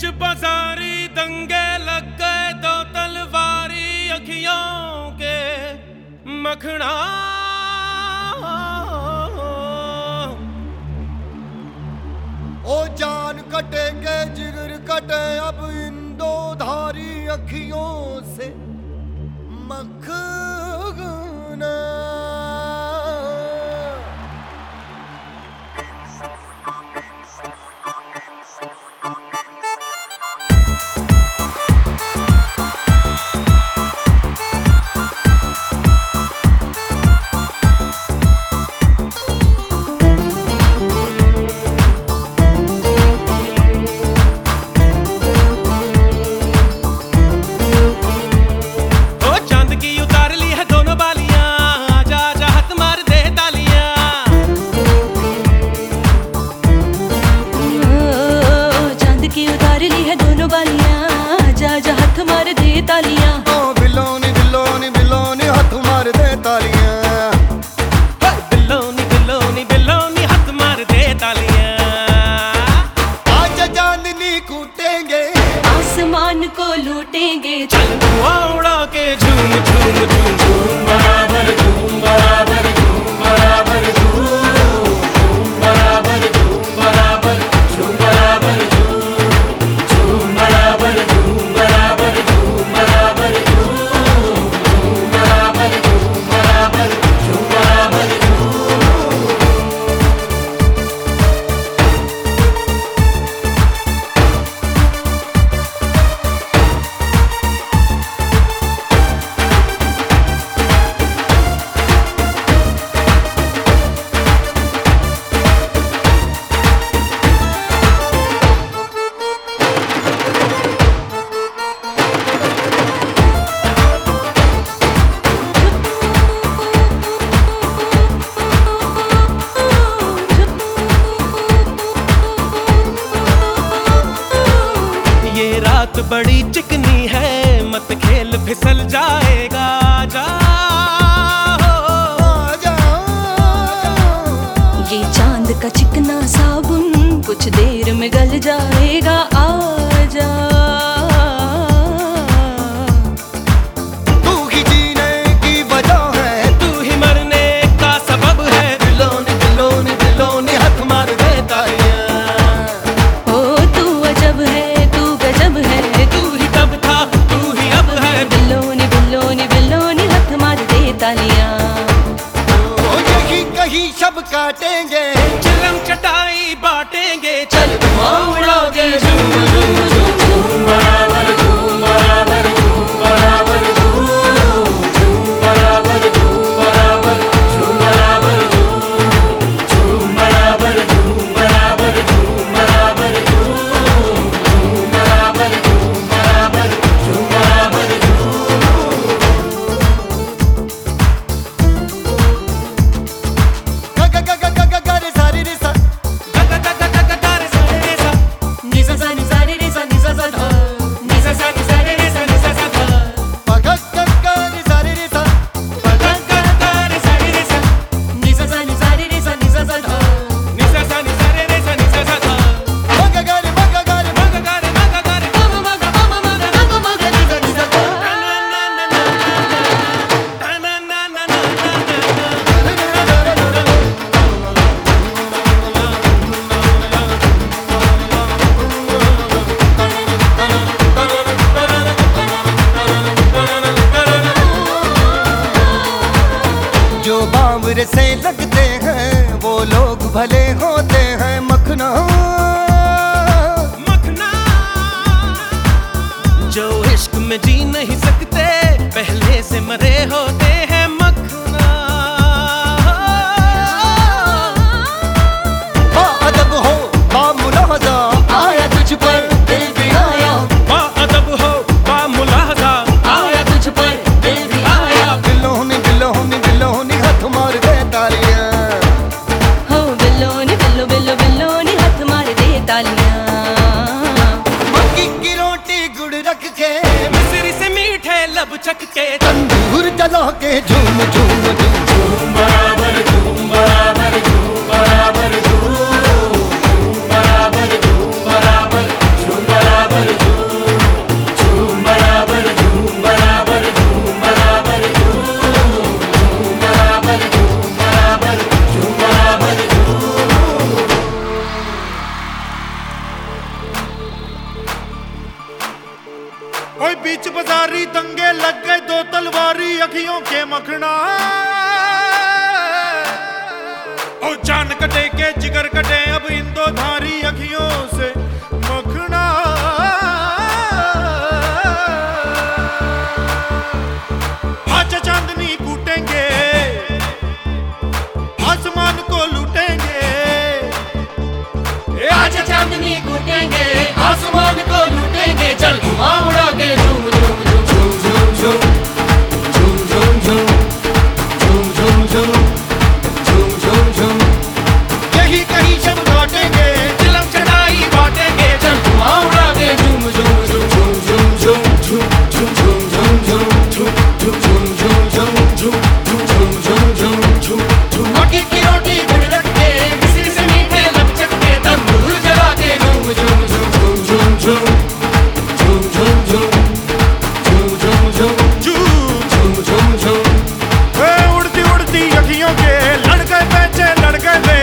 ਵਿੱਚ ਬਾਜ਼ਾਰੀ ਦੰਗੇ ਲੱਗ ਗਏ ਤਲਵਾਰੀ ਅੱਖੀਆਂ ਕੇ ਮਖਣਾ। ਉਹ ਜਾਨ ਕਟੇਗੇ, ਜਿਗਰ ਕਟੇ ਅਬ ਇੰਦੋਧਾਰੀ ਅੱਖੀਆਂ ਮਾਰ ਦੇ ਤਾਲੀਆਂ ਓ ਬਿੱਲੋ ਨੀ बिलोनी ਨੀ ਬਿੱਲੋ ਨੀ ਹੱਥ ਮਾਰ ਦੇ ਤਾਲੀਆਂ ਬਿੱਲੋ ਨੀ ਬਿੱਲੋ ਨੀ ਬਿੱਲੋ आज चांदनी कूटेंगे। आसमान को लूटेंगे। चल बुआ उड़ा के झूम झूम झूम झूम बराबर झूम बराबर जाएगा आजा तू की वजह है तू ही मरने का सबब है। दिलोने दिलोने दिलोने हक मार देता है। तू अजब है तू गजब है। तू ही तब था तू ही अब है। बिल्लोने बिल्लोने बिल्लोने हक मार देता लिया कहीं सब काटेंगे। चलम चटा हैं, वो लोग भले होते हैं मखना। मखना। जो इश्क में जी नहीं सकते, पहले से मरे होते चक के तंदूर चलो के झूम झूम झूम झूम। बाबा ओए बीच बाजारी दंगे लग गए दो तलवारी अखियों के मखना। ओ जान कटे के जिगर कटे अब इन दो धारी अखियों से मखना। आज चांदनी कूटेंगे आसमान को लूटेंगे। आज चांदनी कूटेंगे आसमान को लूटेंगे चल घुमा लड़के लड़के बेचे लड़के दे